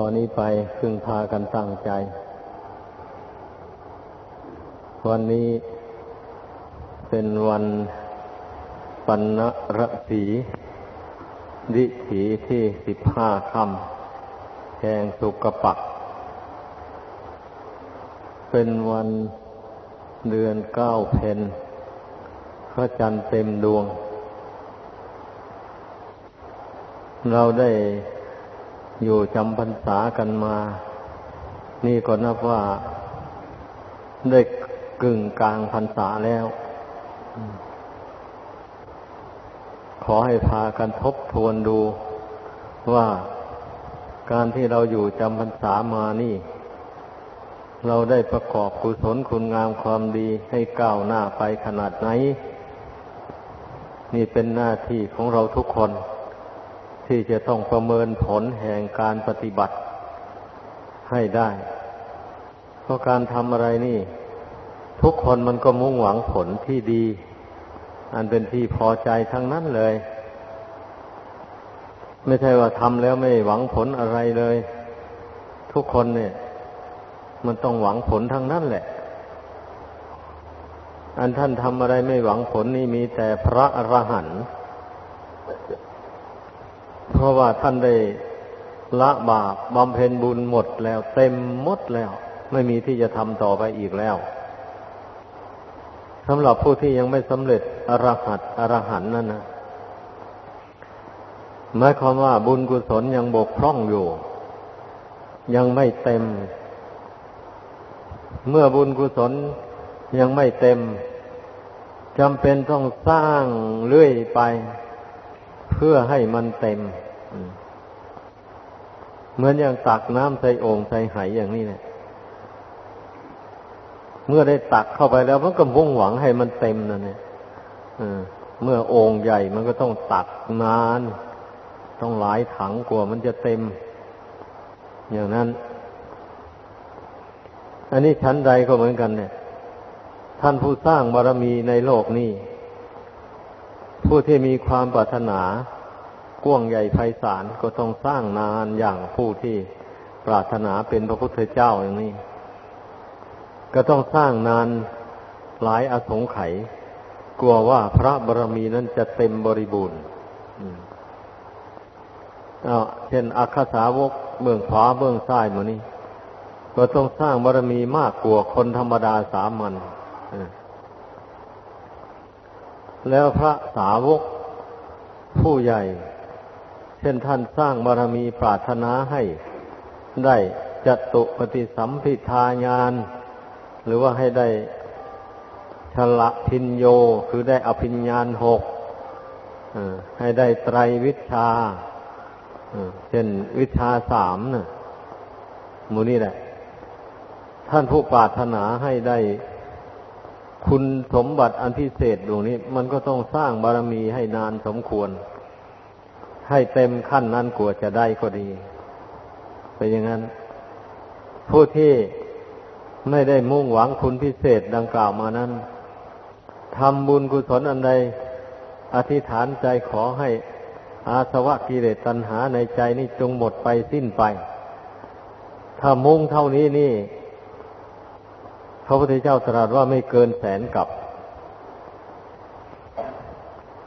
ตอนนี้ไปพึงพากันตั้งใจ วันนี้เป็นวันปัณรสีดิถีที่สิบห้าคำแห่งสุกปัก เป็นวันเดือนเก้าเพนพระจันทร์เต็มดวง เราได้ อยู่จำพรรษากันมา นี่ก็นับว่าได้กึ่งกลางพรรษาแล้ว ขอให้พากันทบทวนดูว่าการที่เราอยู่จำพรรษามานี่ เราได้ประกอบกุศลคุณงามความดีให้ก้าวหน้าไปขนาดไหน นี่เป็นหน้าที่ของเราทุกคน ที่จะต้องประเมินผลแห่งการปฏิบัติให้ได้ เพราะการทำอะไรนี่ ทุกคนมันก็มุ่งหวังผลที่ดี อันเป็นที่พอใจทั้งนั้นเลย ไม่ใช่ว่าทำแล้วไม่หวังผลอะไรเลย ทุกคนเนี่ย มันต้องหวังผลทั้งนั้นแหละ อันท่านทำอะไรไม่หวังผลนี่มีแต่พระอรหันต์ เพราะว่าท่านได้ละบาปบำเพ็ญบุญหมดแล้ว เต็มหมดแล้ว ไม่มีที่จะทำต่อไปอีกแล้วสำหรับผู้ที่ยังไม่สำเร็จอรหัตอรหันนั่นนะหมายความว่าบุญกุศลยังบกพร่องอยู่ ยังไม่เต็ม เมื่อบุญกุศลยังไม่เต็มจำเป็นต้องสร้างเรื่อยไป เพื่อให้มันเต็ม เหมือนอย่างตักน้ำใส่โอ่งใส่ไหอย่างนี้เนี่ยเมื่อได้ตักเข้าไปแล้วมันก็มุ่งหวังให้มันเต็มนั่นเนี่ยเมื่อโอ่งใหญ่มันก็ต้องตักนาน ต้องหลายถังกว่ามันจะเต็ม อย่างนั้น อันนี้ชั้นใดก็เหมือนกันเนี่ย ท่านผู้สร้างบารมีในโลกนี้ ผู้ที่มีความปรารถนากว้างใหญ่ไพศาลก็ต้องสร้างนานอย่างผู้ที่ปรารถนาเป็นพระพุทธเจ้าอย่างนี้ ก็ต้องสร้างนานหลายอสงไขยกลัวว่าพระบารมีนั้นจะเต็มบริบูรณ์เช่นอัคสาวกเบื้องขวาเบื้องซ้ายมือนี้ก็ต้องสร้างบารมีมากกว่าคนธรรมดาสามัญ แล้วพระสาวกผู้ใหญ่ เช่นท่านสร้างบารมีปรารถนาให้ได้จตุปฏิสัมพิทายานหรือว่าให้ได้ชละพินโยคือได้อภิญญาณหกให้ได้ไตรวิชาเช่นวิชาสามนะมูนี่แหละ ท่านผู้ปรารถนาให้ได้ คุณสมบัติอันพิเศษดวงนี้ มันก็ต้องสร้างบารมีให้นานสมควร ให้เต็มขั้นนั้นกว่าจะได้ก็ดีเป็นอย่างนั้น ผู้ที่ไม่ได้มุ่งหวังคุณพิเศษดังกล่าวมานั้นทำบุญกุศลอันใด อธิษฐานใจขอให้อาสวะกิเลสตัณหาในใจนี่จงหมดไปสิ้นไป ถ้ามุ่งเท่านี้นี่ พระพุทธเจ้าตรัสว่าไม่เกินแสนกับ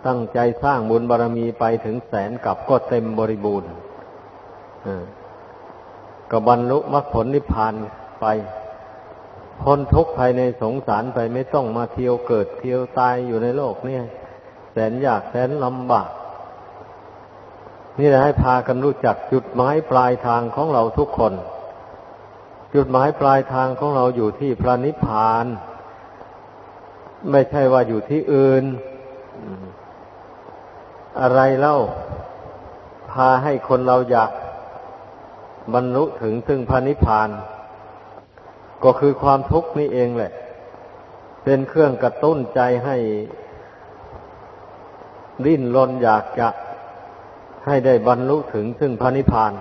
ตั้งใจสร้างบุญบารรมีไปถึงแสนกับก็เต็มบริบูรณ์ก็บรรลุมรรคผลนิพพานไป พ้นทุกข์ภายในสงสารไปไม่ต้องมาเที่ยวเกิดเที่ยวตายอยู่ในโลกเนี่ย แสนยากแสนลำบาก นี่แหละให้พากันรู้จักจุดหมายปลายทางของเราทุกคน จุดหมายปลายทางของเราอยู่ที่พระนิพพาน ไม่ใช่ว่าอยู่ที่อื่น อะไรเล่า พาให้คนเราอยากบรรลุถึงซึ่งพระนิพพาน ก็คือความทุกข์นี่เองแหละ เป็นเครื่องกระตุ้นใจให้ดิ้นรนอยากจะให้ได้บรรลุถึงซึ่งพระนิพพาน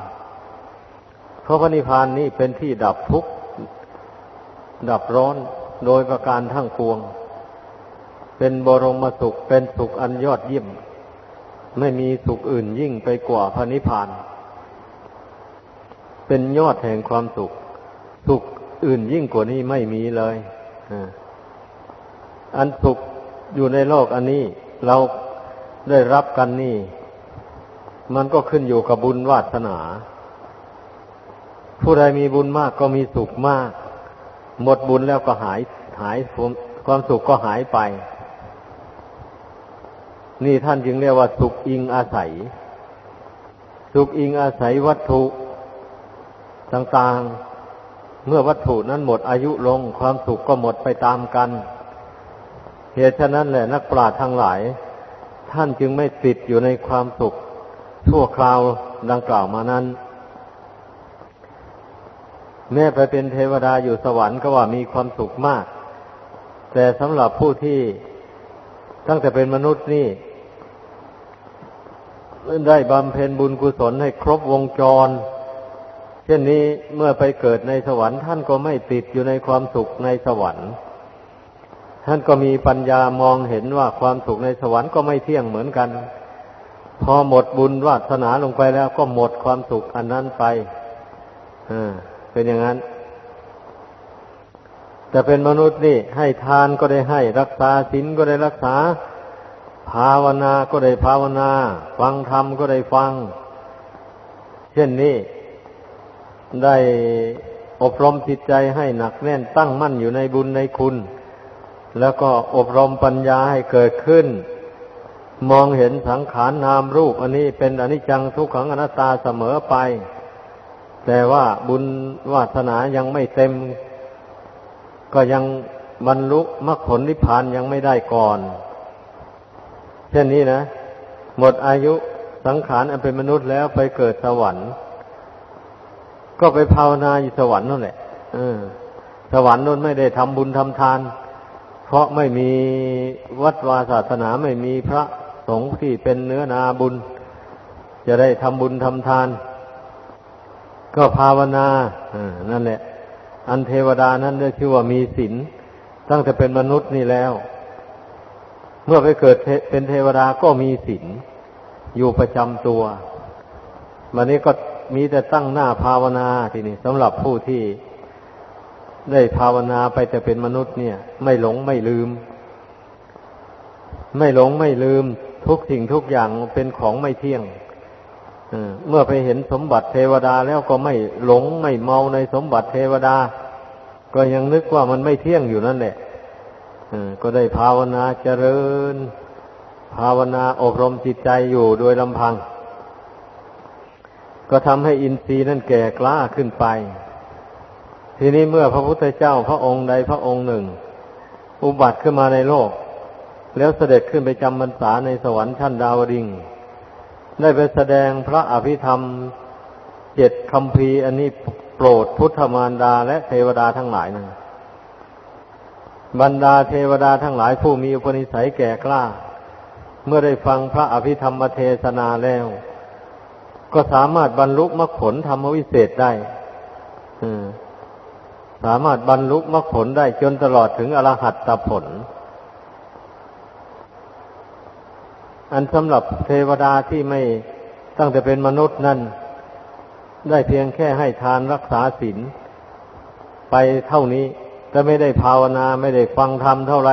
เพราะพระนิพพานนี้เป็นที่ดับทุกข์ดับร้อนโดยประการทั้งปวง เป็นบรมสุขเป็นสุขอันยอดเยี่ยม ไม่มีสุขอื่นยิ่งไปกว่าพระนิพพาน เป็นยอดแห่งความสุข สุขอื่นยิ่งกว่านี้ไม่มีเลยอันสุขอยู่ในโลกอันนี้ เราได้รับกันนี่ มันก็ขึ้นอยู่กับบุญวาสนา ผู้ใดมีบุญมากก็มีสุขมาก หมดบุญแล้วก็หายหายความสุขก็หายไป นี่ท่านจึงเรียกว่าสุขอิงอาศัย สุขอิงอาศัยวัตถุต่างๆ เมื่อวัตถุนั้นหมดอายุลง ความสุขก็หมดไปตามกันเหตุฉะนั้นแหละนักปราชญ์ทั้งหลาย ท่านจึงไม่ติดอยู่ในความสุขชั่วคราวดังกล่าวมานั้น แม้ไปเป็นเทวดาอยู่สวรรค์ก็ว่ามีความสุขมาก แต่สำหรับผู้ที่ตั้งแต่เป็นมนุษย์นี่ได้บำเพ็ญบุญกุศลให้ครบวงจร เช่นนี้เมื่อไปเกิดในสวรรค์ท่านก็ไม่ติดอยู่ในความสุขในสวรรค์ ท่านก็มีปัญญามองเห็นว่าความสุขในสวรรค์ก็ไม่เที่ยงเหมือนกัน พอหมดบุญวาสนาลงไปแล้วก็หมดความสุขอันนั้นไปอ่า เป็นอย่างนั้นแต่เป็นมนุษย์นี่ ให้ทานก็ได้ให้ รักษาศีลก็ได้รักษา ภาวนาก็ได้ภาวนา ฟังธรรมก็ได้ฟัง เช่นนี้ ได้อบรมจิตใจให้หนักแน่นตั้งมั่นอยู่ในบุญในคุณ แล้วก็อบรมปัญญาให้เกิดขึ้น มองเห็นสังขารนามรูป อันนี้เป็นอนิจจังทุกขังอนัตตาเสมอไป แต่ว่าบุญวาสนายังไม่เต็ม ก็ยังบรรลุมรรคผลนิพพานยังไม่ได้ก่อน เช่นนี้นะ หมดอายุสังขารอันเป็นมนุษย์แล้วไปเกิดสวรรค์ ก็ไปภาวนาอยู่สวรรค์นั่นแหละสวรรค์นั่นไม่ได้ทำบุญทำทาน เพราะไม่มีวัดวาศาสนาไม่มีพระสงฆ์ที่เป็นเนื้อนาบุญ จะได้ทำบุญทำทาน ก็ภาวนาอนั่นแหละ อันเทวดานั้นเรียกชื่อว่ามีศีลตั้งแต่เป็นมนุษย์นี่แล้ว เมื่อไปเกิดเป็นเทวดาก็มีศีลอยู่ประจำตัววันนี้ก็มีแต่ตั้งหน้าภาวนาทีนี้สำหรับผู้ที่ได้ภาวนาไปแต่เป็นมนุษย์เนี่ย ไม่หลงไม่ลืม ไม่หลงไม่ลืม ทุกสิ่งทุกอย่างเป็นของไม่เที่ยง เมื่อไปเห็นสมบัติเทวดาแล้วก็ไม่หลงไม่เมาในสมบัติเทวดา ก็ยังนึกว่ามันไม่เที่ยงอยู่นั่นแหละก็ได้ภาวนาเจริญ ภาวนาอบรมจิตใจอยู่โดยลำพัง ก็ทำให้อินทรีย์นั้นแก่กล้าขึ้นไป ทีนี้เมื่อพระพุทธเจ้าพระองค์ใดพระองค์หนึ่ง อุบัติขึ้นมาในโลก แล้วเสด็จขึ้นไปจำพรรษาในสวรรค์ชั้นดาวดิง ได้ไปแสดงพระอภิธรรมเจ็ดคำพีอันนี้โปรดพุทธมารดาและเทวดาทั้งหลายนั่นบรรดาเทวดาทั้งหลายผู้มีอุปนิสัยแก่กล้า เมื่อได้ฟังพระอภิธรรมเทศนาแล้ว ก็สามารถบรรลุมรรคผลธรรมวิเศษได้สามารถบรรลุมรรคผลได้จนตลอดถึงอรหัตตผล อันสำหรับเทวดาที่ไม่ตั้งแต่เป็นมนุษย์นั้นได้เพียงแค่ให้ทานรักษาศีลไปเท่านี้แต่ไม่ได้ภาวนาไม่ได้ฟังธรรมเท่าไร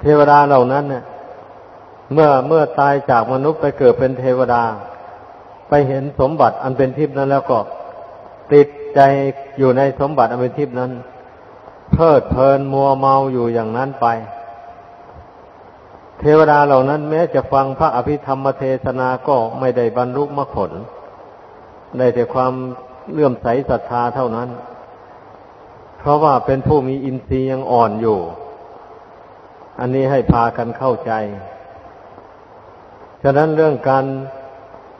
เทวดาเหล่านั้นเนี่ยเมื่อเมื่อตายจากมนุษย์ไปเกิดเป็นเทวดา ไปเห็นสมบัติอันเป็นทิพย์นั้นแล้วก็ติดใจอยู่ในสมบัติอันเป็นทิพย์นั้น เพลิดเพลินมัวเมาอยู่อย่างนั้นไป เทวดาเหล่านั้นแม้จะฟังพระอภิธรรมเทศนาก็ไม่ได้บรรลุมรรคผล ได้แต่ความเลื่อมใสศรัทธาเท่านั้น เพราะว่าเป็นผู้มีอินทรีย์ยังอ่อนอยู่ อันนี้ให้พากันเข้าใจ ฉะนั้นเรื่องการ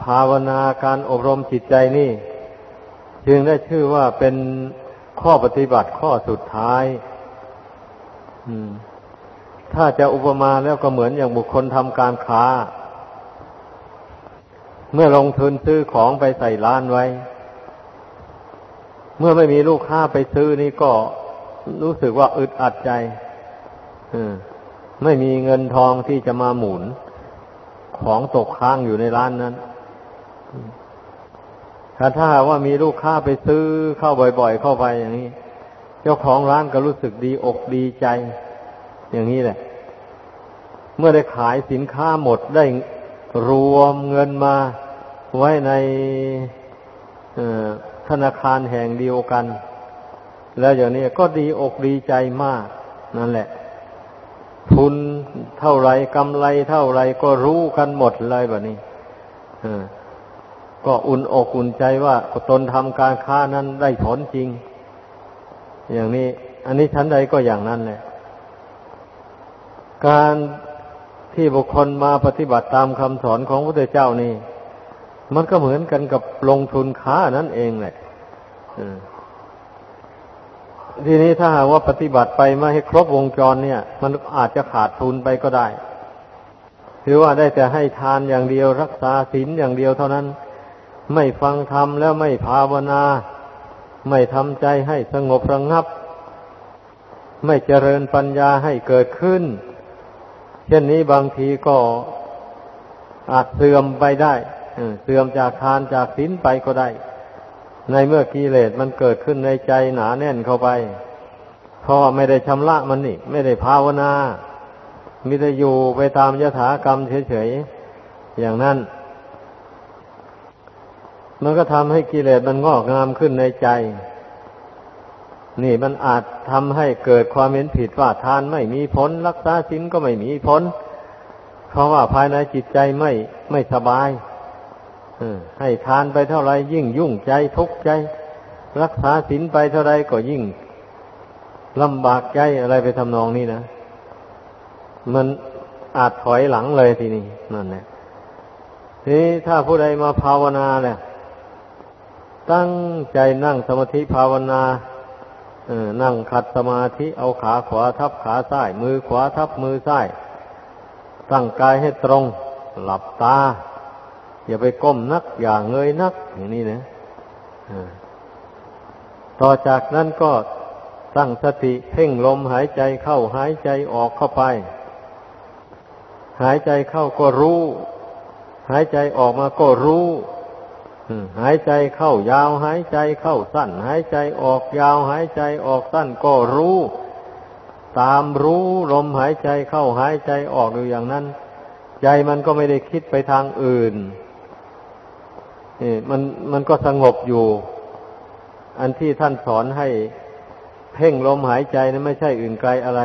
ภาวนาการอบรมจิตใจนี่ จึงได้ชื่อว่าเป็นข้อปฏิบัติข้อสุดท้าย ถ้าจะอุปมาแล้วก็เหมือนอย่างบุคคลทำการค้า เมื่อลงทุนซื้อของไปใส่ร้านไว้ เมื่อไม่มีลูกค้าไปซื้อนี่ก็รู้สึกว่าอึดอัดใจไม่มีเงินทองที่จะมาหมุน ของตกค้างอยู่ในร้านนั้น ถ้าถ้าว่ามีลูกค้าไปซื้อเข้าบ่อย ๆ เข้าไปอย่างนี้ เจ้าของร้านก็รู้สึกดีอกดีใจ อย่างนี้แหละ เมื่อได้ขายสินค้าหมดได้รวมเงินมาไว้ในธนาคารแห่งเดียวกัน แล้วอย่างนี้ก็ดีอกดีใจมาก นั่นแหละ ทุนเท่าไรกำไรเท่าไรก็รู้กันหมดเลยแบบนี้ก็อุ่นอกอุ่นใจว่าตนทำการค้านั้นได้ผลจริง อย่างนี้ อันนี้ชั้นใดก็อย่างนั้นแหละ การที่บุคคลมาปฏิบัติตามคำสอนของพระพุทธเจ้านี่ มันก็เหมือนกันกับลงทุนค้านั่นเองแหละทีนี้ถ้าหากว่าปฏิบัติไปไม่ให้ครบวงจรเนี่ย มันอาจจะขาดทุนไปก็ได้ถือว่าได้แต่ให้ทานอย่างเดียวรักษาศีลอย่างเดียวเท่านั้น ไม่ฟังธรรมแล้วไม่ภาวนา ไม่ทำใจให้สงบระงงับ ไม่เจริญปัญญาให้เกิดขึ้น เช่นนี้บางทีก็อาจเสื่อมไปได้เสื่อมจากทานจากศีลไปก็ได้ ในเมื่อกิเลสมันเกิดขึ้นในใจหนาแน่นเข้าไปเพราะไม่ได้ชำระมันนี่ ไม่ได้ภาวนามิได้อยู่ไปตามยถากรรมเฉยๆอย่างนั้น มันก็ทำให้กิเลสมันงอกงามขึ้นในใจ นี่มันอาจทำให้เกิดความเห็นผิดว่าทานไม่มีผล รักษาศีลก็ไม่มีผล เพราะว่าภายในจิตใจไม่ไม่สบายให้ทานไปเท่าไรยิ่งยุ่งใจทุกข์ใจ รักษาศีลไปเท่าไรก็ยิ่งลำบากใจอะไรไปทำนองนี้นะมันอาจถอยหลังเลยทีนี้นั่นแหละทีนี้ถ้าผู้ใดมาภาวนาเนี่ยตั้งใจนั่งสมาธิภาวนา นั่งขัดสมาธิเอาขาขวาทับขาซ้าย มือขวาทับมือซ้ายตั้งกายให้ตรง หลับตา อย่าไปก้มนัก อย่าเงยนัก อย่างนี้นะต่อจากนั้นก็ตั้งสติเพ่งลมหายใจเข้าหายใจออกเข้าไป หายใจเข้าก็รู้ หายใจออกมาก็รู้ หายใจเข้ายาว หายใจเข้าสั้น หายใจออกยาว หายใจออกสั้นก็รู้ ตามรู้ลมหายใจเข้าหายใจออกอยู่อย่างนั้น ใจมันก็ไม่ได้คิดไปทางอื่นนี่มันมันก็สงบอยู่ อันที่ท่านสอนให้เพ่งลมหายใจนั้นไม่ใช่อื่นไกลอะไร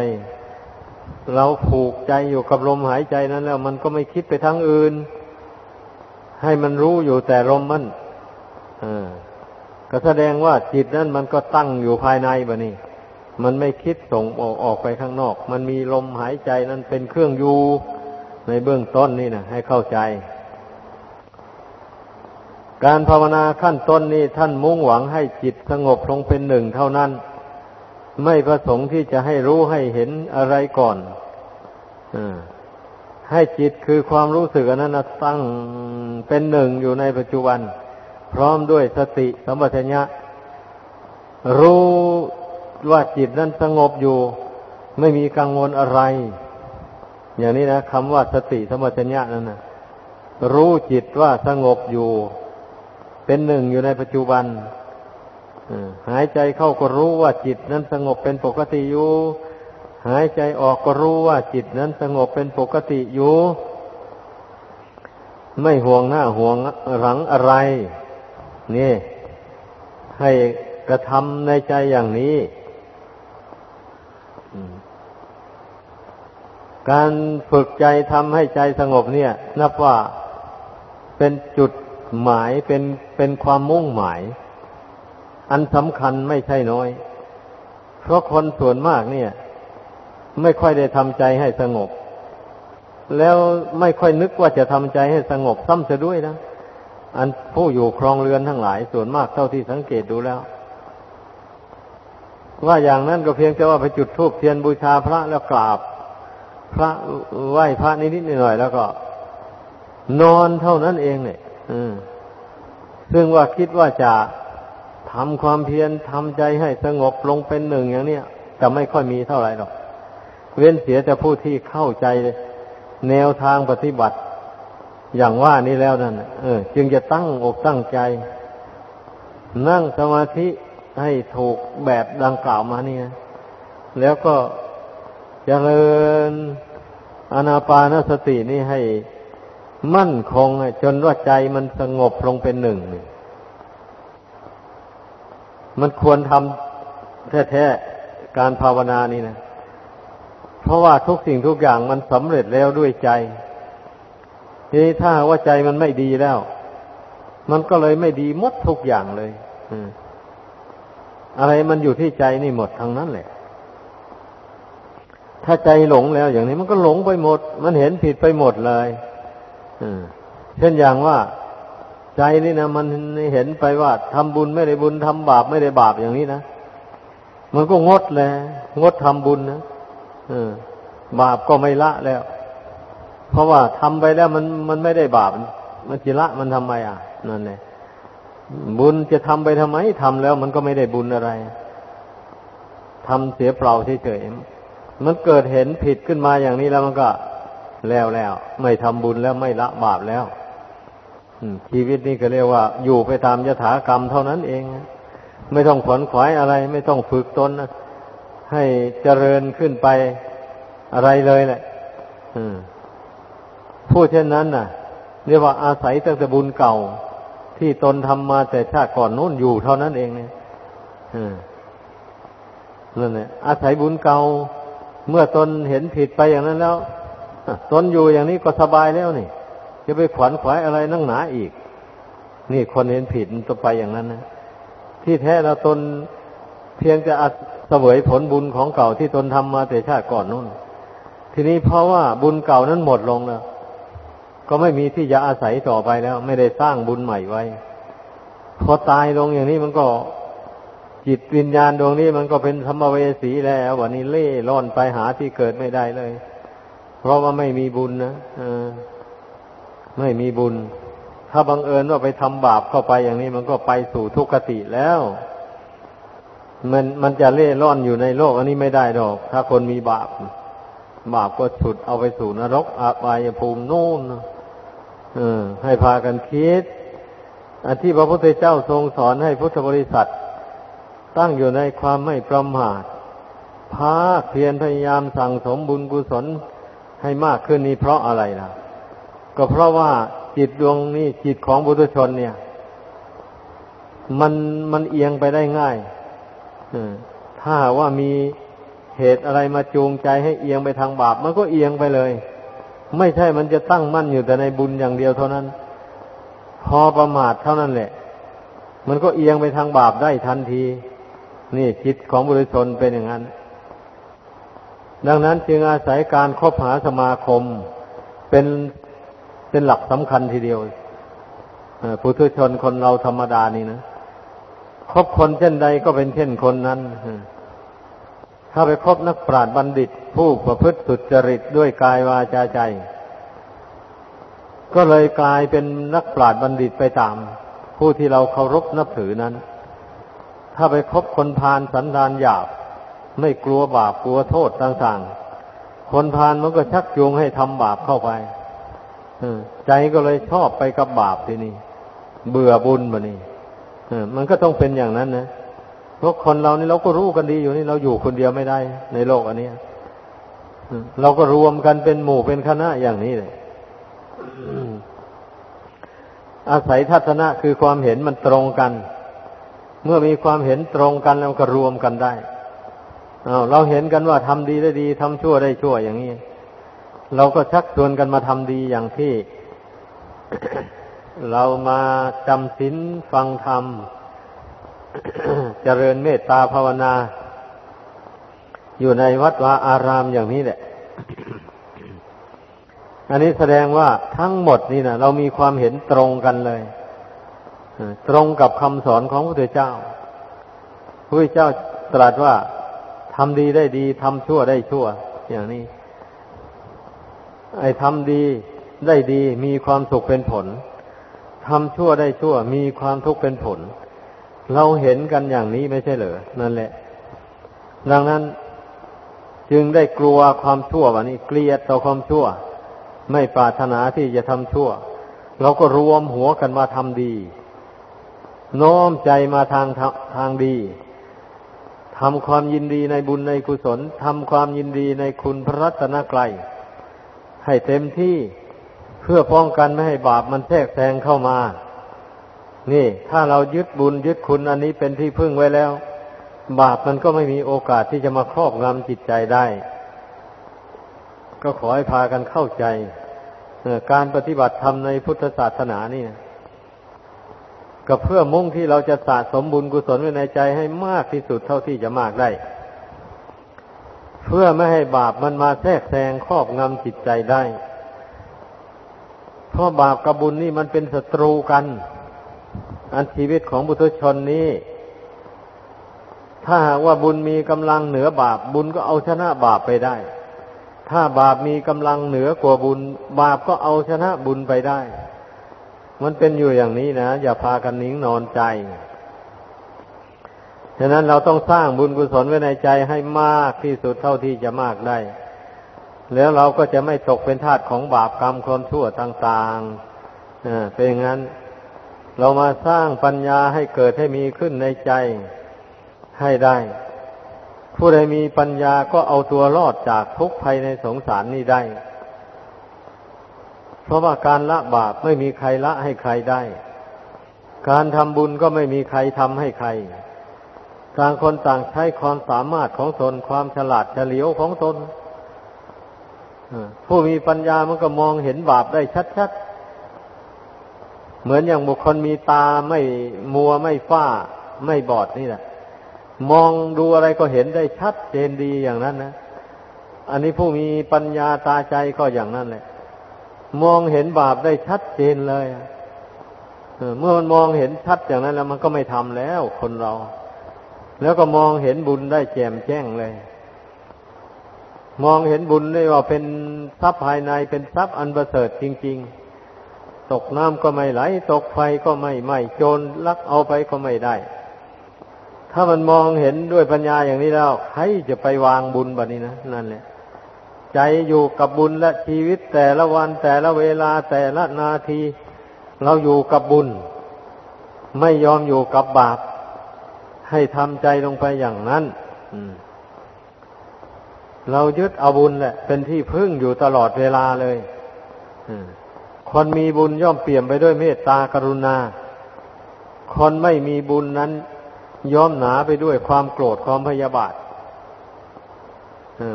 เราผูกใจอยู่กับลมหายใจนั้นแล้ว มันก็ไม่คิดไปทางอื่น ให้มันรู้อยู่แต่ลมมันก็แสดงว่าจิตนั้นมันก็ตั้งอยู่ภายในบะนี่มันไม่คิดส่งออกออกไปข้างนอก มันมีลมหายใจนั้นเป็นเครื่องอยู่ในเบื้องต้นนี่นะให้เข้าใจ การภาวนาขั้นต้นนี้ท่านมุ่งหวังให้จิตสงบลงเป็นหนึ่งเท่านั้น ไม่ประสงค์ที่จะให้รู้ให้เห็นอะไรก่อนอ ให้จิตคือความรู้สึกนั้นตั้งเป็นหนึ่งอยู่ในปัจจุบัน พร้อมด้วยสติสัมปชัญญะ รู้ว่าจิตนั้นสงบอยู่ ไม่มีกังวลอะไร อย่างนี้นะคำว่าสติสัมปชัญญะนั่นนะรู้จิตว่าสงบอยู่ เป็นหนึ่งอยู่ในปัจจุบันหายใจเข้าก็รู้ว่าจิตนั้นสงบเป็นปกติอยู่ หายใจออกก็รู้ว่าจิตนั้นสงบเป็นปกติอยู่ ไม่ห่วงหน้าห่วงหลังอะไร นี่ ให้กระทำในใจอย่างนี้ การฝึกใจทำให้ใจสงบเนี่ย นับว่าเป็นจุดหมายเป็นเป็นความมุ่งหมาย อันสำคัญไม่ใช่น้อย เพราะคนส่วนมากเนี่ย ไม่ค่อยได้ทำใจให้สงบ แล้วไม่ค่อยนึกว่าจะทำใจให้สงบซ้ำเสียด้วยนะอันผู้อยู่ครองเรือนทั้งหลายส่วนมากเท่าที่สังเกตดูแล้ว ว่าอย่างนั้นก็เพียงแต่ว่าไปจุดธูปเทียนบูชาพระแล้วกราบ พระไหว้พระนิดๆหน่อยๆแล้วก็ นอนเท่านั้นเองเนี่ยซึ่งว่าคิดว่าจะทำความเพียรทำใจให้สงบลงเป็นหนึ่งอย่างนี้จะไม่ค่อยมีเท่าไหร่หรอก เว้นเสียแต่ผู้ที่เข้าใจแนวทางปฏิบัติ อย่างว่านี้แล้วนั่นเออ จึงจะตั้งอกตั้งใจ นั่งสมาธิให้ถูกแบบดังกล่าวมานี่นะแล้วก็เจริญอนาปานสตินี่ให้มั่นคงจนว่าใจมันสงบลงเป็นหนึ่ง มันควรทำแท้ๆการภาวนานี่นะ เพราะว่าทุกสิ่งทุกอย่างมันสำเร็จแล้วด้วยใจ ทีนี้ถ้าว่าใจมันไม่ดีแล้ว มันก็เลยไม่ดีหมดทุกอย่างเลยอะไรมันอยู่ที่ใจนี่หมดทั้งนั้นแหละ ถ้าใจหลงแล้วอย่างนี้มันก็หลงไปหมด มันเห็นผิดไปหมดเลยเช่นอย่างว่าใจนี่นะมันเห็นไปว่าทำบุญไม่ได้บุญทำบาปไม่ได้บาปอย่างนี้นะมันก็งดเลยงดทำบุญนะ บาปก็ไม่ละแล้ว เพราะว่าทำไปแล้วมันมันไม่ได้บาป มันจิละมันทำไมอะนั่นแหละบุญจะทำไปทำไมทำแล้วมันก็ไม่ได้บุญอะไรทำเสียเปล่าเฉยๆมันเกิดเห็นผิดขึ้นมาอย่างนี้แล้วมันก็แล้วแล้ว ไม่ทำบุญแล้วไม่ละบาปแล้วชีวิตนี้ก็เรียกว่า อยู่ไปตามยถากรรมเท่านั้นเอง ไม่ต้องขวนขวายอะไร ไม่ต้องฝึกตน ให้เจริญขึ้นไปอะไรเลยแหละพูดเช่นนั้นน่ะ เรียกว่าอาศัยตั้งแต่บุญเก่า ที่ตนทำมาแต่ชาติก่อนนู้นอยู่เท่านั้นเองเนี่ยนั่นแหละอาศัยบุญเก่า เมื่อตนเห็นผิดไปอย่างนั้นแล้วตนอยู่อย่างนี้ก็สบายแล้วนี่จะไปขวัญขวายอะไรนั่งหนาอีก นี่คนเห็นผิดมันจะไปอย่างนั้นนะที่แท้เราตนเพียงจะอัดเส วยผลบุญของเก่าที่ตนทำมาแต่ชาติก่อนนู่น ทีนี้เพราะว่าบุญเก่านั้นหมดลงแล้วก็ไม่มีที่จะอาศัยต่อไปแล้ว ไม่ได้สร้างบุญใหม่ไว้ พอตายลงอย่างนี้มันก็จิตวิญญาณดวงนี้มันก็เป็นธรรมเวสีแล้ววันนี้เล่ร่อนไปหาที่เกิดไม่ได้เลย เพราะว่าไม่มีบุญนะไม่มีบุญ ถ้าบังเอิญว่าไปทำบาปเข้าไปอย่างนี้มันก็ไปสู่ทุกขติแล้ว มันมันจะเล่ร่อนอยู่ในโลกอันนี้ไม่ได้ดอก ถ้าคนมีบาป บาปก็ฉุดเอาไปสู่นรกอาบายภูมินู่นเออ ให้พากันคิดอันที่พระพุทธเจ้าทรงสอนให้พุทธบริษัท ตั้งอยู่ในความไม่ประมาทภาเพียรพยายามสั่งสมบุญกุศลให้มากขึ้นนี้เพราะอะไรล่ะ ก็เพราะว่าจิตดวงนี้จิตของบุตุชนเนี่ย มันมันเอียงไปได้ง่าย ถ้าว่ามีเหตุอะไรมาจูงใจให้เอียงไปทางบาป มันก็เอียงไปเลย ไม่ใช่มันจะตั้งมั่นอยู่แต่ในบุญอย่างเดียวเท่านั้น พอประมาทเท่านั้นแหละ มันก็เอียงไปทางบาปได้ทันที นี่จิตของบุรุชนเป็นอย่างนั้น ดังนั้นจึงอาศัยการคบหาสมาคม เป็นเป็นหลักสำคัญทีเดียวผู้ทุชนคนเราธรรมดานี่นะ คบคนเช่นใดก็เป็นเช่นคนนั้น ถ้าไปคบนักปราชญ์บัณฑิต ผู้ประพฤติสุจริตด้วยกายวาจาใจ ก็เลยกลายเป็นนักปราชญ์บัณฑิตไปตาม ผู้ที่เราเคารพนับถือนั้น ถ้าไปคบคนพาลสันดานหยาบ ไม่กลัวบาปกลัวโทษต่างๆ คนพานมันก็ชักจูงให้ทำบาปเข้าไปใจก็เลยชอบไปกับบาปทีนี้เบื่อบุญมานี่ มันก็ต้องเป็นอย่างนั้นนะเพราะคนเรานี่เราก็รู้กันดีอยู่นี่เราอยู่คนเดียวไม่ได้ ในโลกอันนี้เราก็รวมกันเป็นหมู่เป็นคณะอย่างนี้เลยอาศัยทัศนะคือความเห็นมันตรงกัน เมื่อมีความเห็นตรงกันแล้วก็รวมกันได้เราเห็นกันว่าทำดีได้ดีทำชั่วได้ชั่วอย่างนี้ เราก็ชักชวนกันมาทำดีอย่างที่ เรามาจำศีลฟังธรรม เจริญเมตตาภาวนา อยู่ในวัดวาอารามอย่างนี้แหละ อันนี้แสดงว่าทั้งหมดนี่นะเรามีความเห็นตรงกันเลย ตรงกับคำสอนของพระพุทธเจ้าพระพุทธเจ้าตรัสว่าทำดีได้ดีทำชั่วได้ชั่ว อย่างนี้ ไอ้ทำดีได้ดีมีความสุขเป็นผล ทำชั่วได้ชั่ว มีความทุกข์เป็นผล เราเห็นกันอย่างนี้ไม่ใช่เหรอนั่นแหละ ดังนั้นจึงได้กลัวความชั่ววันนี้ เกลียดต่อความชั่ว ไม่ปรารถนาที่จะทำชั่ว เราก็รวมหัวกันมาทำดี โน้มใจมาทางทางดีทำความยินดีในบุญในกุศลทำความยินดีในคุณพระรัตนกรัยให้เต็มที่ เพื่อป้องกันไม่ให้บาปมันแทรกแซงเข้ามา นี่ ถ้าเรายึดบุญยึดคุณอันนี้เป็นที่พึ่งไว้แล้ว บาปมันก็ไม่มีโอกาสที่จะมาครอบงำจิตใจได้ ก็ขอให้พากันเข้าใจการปฏิบัติธรรมในพุทธศาสนานี่ก็เพื่อมุ่งที่เราจะสะสมบุญกุศลไว้ในใจให้มากที่สุดเท่าที่จะมากได้ เพื่อไม่ให้บาปมันมาแทรกแซงครอบงำจิตใจได้ เพราะบาปกับบุญนี่มันเป็นศัตรูกัน อันชีวิตของบุตรชนนี้ ถ้าหากว่าบุญมีกำลังเหนือบาป บุญก็เอาชนะบาปไปได้ ถ้าบาปมีกำลังเหนือกว่าบุญ บาปก็เอาชนะบุญไปได้ มันเป็นอยู่อย่างนี้นะ อย่าพากันนิ่งนอนใจฉะนั้นเราต้องสร้างบุญกุศลไว้ในใจให้มากที่สุดเท่าที่จะมากได้ แล้วเราก็จะไม่ตกเป็นทาสของบาปกรรมความชั่วต่างๆเป็นอย่างนั้น เรามาสร้างปัญญาให้เกิดให้มีขึ้นในใจให้ได้ ผู้ใดมีปัญญาก็เอาตัวรอดจากทุกภัยในสงสารนี้ได้ เพราะว่าการละบาปไม่มีใครละให้ใครได้ การทำบุญก็ไม่มีใครทำให้ใครต่างคนต่างใช้ความสามารถของตนความฉลาดเฉลียวของตน ผู้มีปัญญามันก็มองเห็นบาปได้ชัดๆ เหมือนอย่างบุคคลมีตาไม่มัวไม่ฝ้า ไม่บอดนี่แหละมองดูอะไรก็เห็นได้ชัดเจนดีอย่างนั้นนะ อันนี้ผู้มีปัญญาตาใจก็อย่างนั้นแหละ มองเห็นบาปได้ชัดเจนเลยเมื่อมันมองเห็นชัดอย่างนั้นแล้วมันก็ไม่ทำแล้วคนเรา แล้วก็มองเห็นบุญได้แจ่มแจ้งเลย มองเห็นบุญได้ว่าเป็นทรัพย์ภายในเป็นทรัพย์อันประเสริฐจริง ๆ ตกน้ำก็ไม่ไหล ตกไฟก็ไม่ไหม้โจรลักเอาไปก็ไม่ได้ ถ้ามันมองเห็นด้วยปัญญาอย่างนี้แล้วใครจะไปวางบุญแบบนี้นะนั่นแหละ ใจอยู่กับบุญและชีวิตแต่ละวันแต่ละเวลาแต่ละนาที เราอยู่กับบุญ ไม่ยอมอยู่กับบาป ให้ทำใจลงไปอย่างนั้น เรายึดเอาบุญแหละ เป็นที่พึ่งอยู่ตลอดเวลาเลยคนมีบุญย่อมเปี่ยมไปด้วยเมตตากรุณา คนไม่มีบุญนั้น ย่อมหนาไปด้วยความโกรธความพยาบาท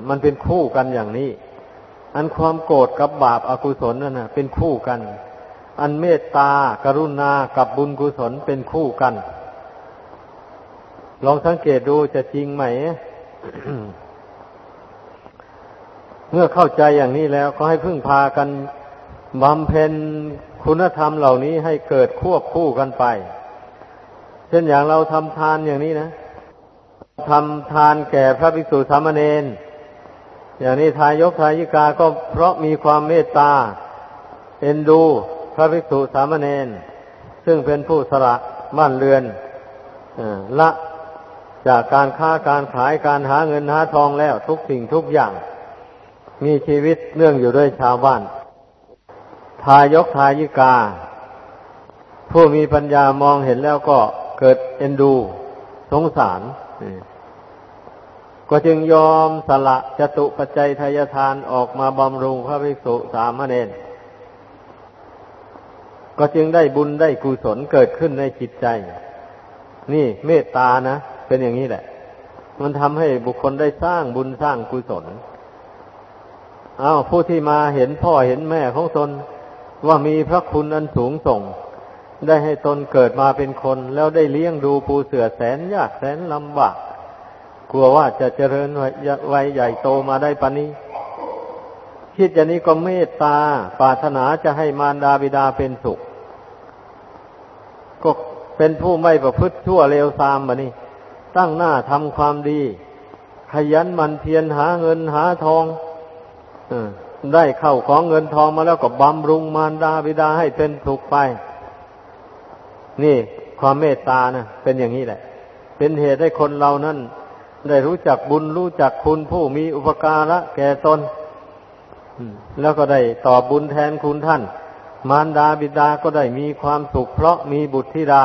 มันเป็นคู่กันอย่างนี้ อันความโกรธกับบาปอากุศลนั่นนะเป็นคู่กัน อันเมตตากรุณากับบุญกุศลเป็นคู่กัน ลองสังเกตดูจะจริงไหม เมื่อเข้าใจอย่างนี้แล้วก็ให้พึ่งพากันบำเพ็ญคุณธรรมเหล่านี้ให้เกิดควบคู่กันไป เช่นอย่างเราทำทานอย่างนี้นะทำทานแก่พระภิกษุสามเณรอย่างนี้ทายกทายิกาก็เพราะมีความเมตตา เอ็นดูพระภิกษุสามเณรซึ่งเป็นผู้สละบ้านเรือนละจากการค้าการขายการหาเงินหาทองแล้วทุกสิ่งทุกอย่าง มีชีวิตเนื่องอยู่ด้วยชาวบ้าน ทายกทายิกา ผู้มีปัญญามองเห็นแล้วก็เกิดเอ็นดู สงสาร ก็จึงยอมสละจตุปัจจัยทายทานออกมาบำรุงพระภิกษุสามเณรก็จึงได้บุญได้กุศลเกิดขึ้นในจิตใจ นี่เมตตานะ เป็นอย่างนี้แหละ มันทำให้บุคคลได้สร้างบุญสร้างกุศล อ้าวผู้ที่มาเห็นพ่อเห็นแม่ของตนว่ามีพระคุณอันสูงส่ง ได้ให้ตนเกิดมาเป็นคน แล้วได้เลี้ยงดูปูเสือแสนยากแสนลำบากกลัวว่าจะเจริญวัยใหญ่โตมาได้ปานนี้คิดอย่างนี้ก็เมตตาปรารถนาจะให้มารดาบิดาเป็นสุข ก็เป็นผู้ไม่ประพฤติชั่วเลวทรามบะนี้ตั้งหน้าทำความดี ขยันมันเพียรหาเงินหาทอง ได้เข้าของเงินทองมาแล้วก็บำรุงมารดาบิดาให้เป็นสุขไป นี่ความเมตตานะเป็นอย่างนี้แหละ เป็นเหตุให้คนเรานั้น ได้รู้จักบุญรู้จักคุณผู้มีอุปการะแก่ตนแล้วก็ได้ตอบบุญแทนคุณท่าน มารดาบิดาก็ได้มีความสุขเพราะมีบุตรธิดา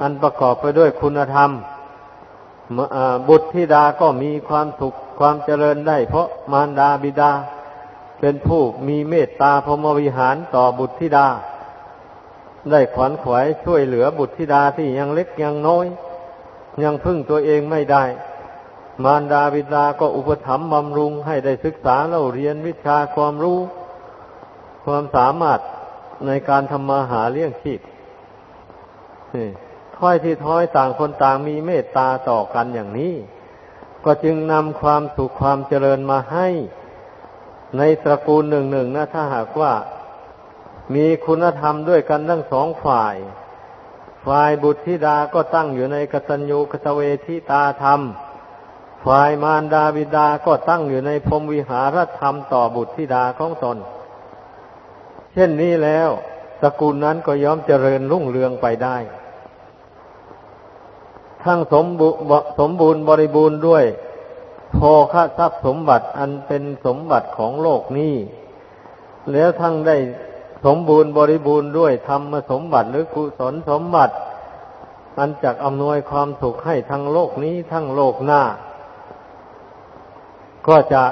อันประกอบไปด้วยคุณธรรมบุตรธิดาก็มีความสุข ความเจริญได้ เพราะมารดาบิดา เป็นผู้มีเมตตาพรหมวิหารต่อบุตรธิดา ได้ขวัญขวายช่วยเหลือบุตรธิดาที่ยังเล็กยังน้อย ยังพึ่งตัวเองไม่ได้ มารดาบิดาก็อุปถัมภ์บำรุงให้ได้ศึกษาเล่าเรียนวิชาความรู้ ความสามารถในการทำมาหาเลี้ยงชีพถ้อยที่ถ้อยต่างคนต่างมีเมตตาต่อกันอย่างนี้ ก็จึงนำความสุขความเจริญมาให้ ในตระกูลหนึ่งหนึ่งนะถ้าหากว่า มีคุณธรรมด้วยกันทั้งสองฝ่าย ฝ่ายบุตรธิดาก็ตั้งอยู่ในกตัญญูกตเวทิตาธรรม ฝ่ายมารดาบิดาก็ตั้งอยู่ในพรมวิหารธรรมต่อบุตรธิดาของตน เช่นนี้แล้วตระกูลนั้นก็ย่อมเจริญรุ่งเรืองไปได้ ทั้งสมบูสมบูรณ์บริบูรณ์ด้วยโภคทรัพย์สมบัติอันเป็นสมบัติของโลกนี้ แล้วทั้งได้สมบูรณ์บริบูรณ์ด้วยธรรมสมบัติหรือกุศลสมบัติ อันจักอำนวยความสุขให้ทั้งโลกนี้ทั้งโลกหน้า ก็จะ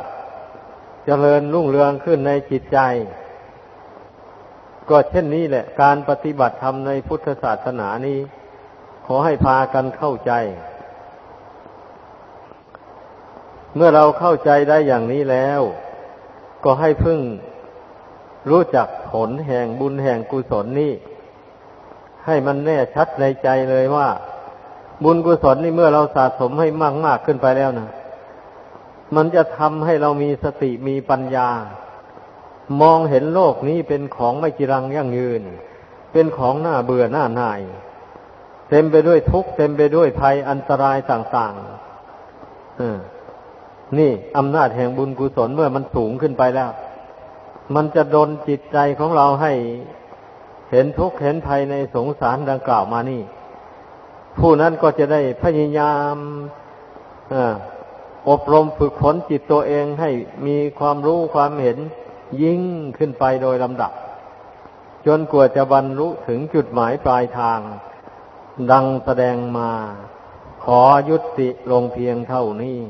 เจริญรุ่งเรืองขึ้นในจิตใจ ก็เช่นนี้แหละ การปฏิบัติธรรมในพุทธศาสนานี้ ขอให้พากันเข้าใจ เมื่อเราเข้าใจได้อย่างนี้แล้ว ก็ให้พึ่งรู้จักผลแห่งบุญแห่งกุศลนี้ให้มันแน่ชัดในใจเลยว่า บุญกุศลนี่เมื่อเราสะสมให้มากมากขึ้นไปแล้วนะมันจะทำให้เรามีสติมีปัญญา มองเห็นโลกนี้เป็นของไม่จีรังยั่งยืน เป็นของหน้าเบื่อหน้าหน่าย เต็มไปด้วยทุกข์เต็มไปด้วยภัยอันตรายต่างๆนี่อำนาจแห่งบุญกุศลเมื่อมันสูงขึ้นไปแล้ว มันจะดนจิตใจของเราให้เห็นทุกข์เห็นภัยในสงสารดังกล่าวมานี่ ผู้นั้นก็จะได้พยายามอบรมฝึกฝนจิตตัวเองให้มีความรู้ความเห็นยิ่งขึ้นไปโดยลำดับ จนกว่าจะบรรลุถึงจุดหมายปลายทาง ดังแสดงมา ขอยุติลงเพียงเท่านี้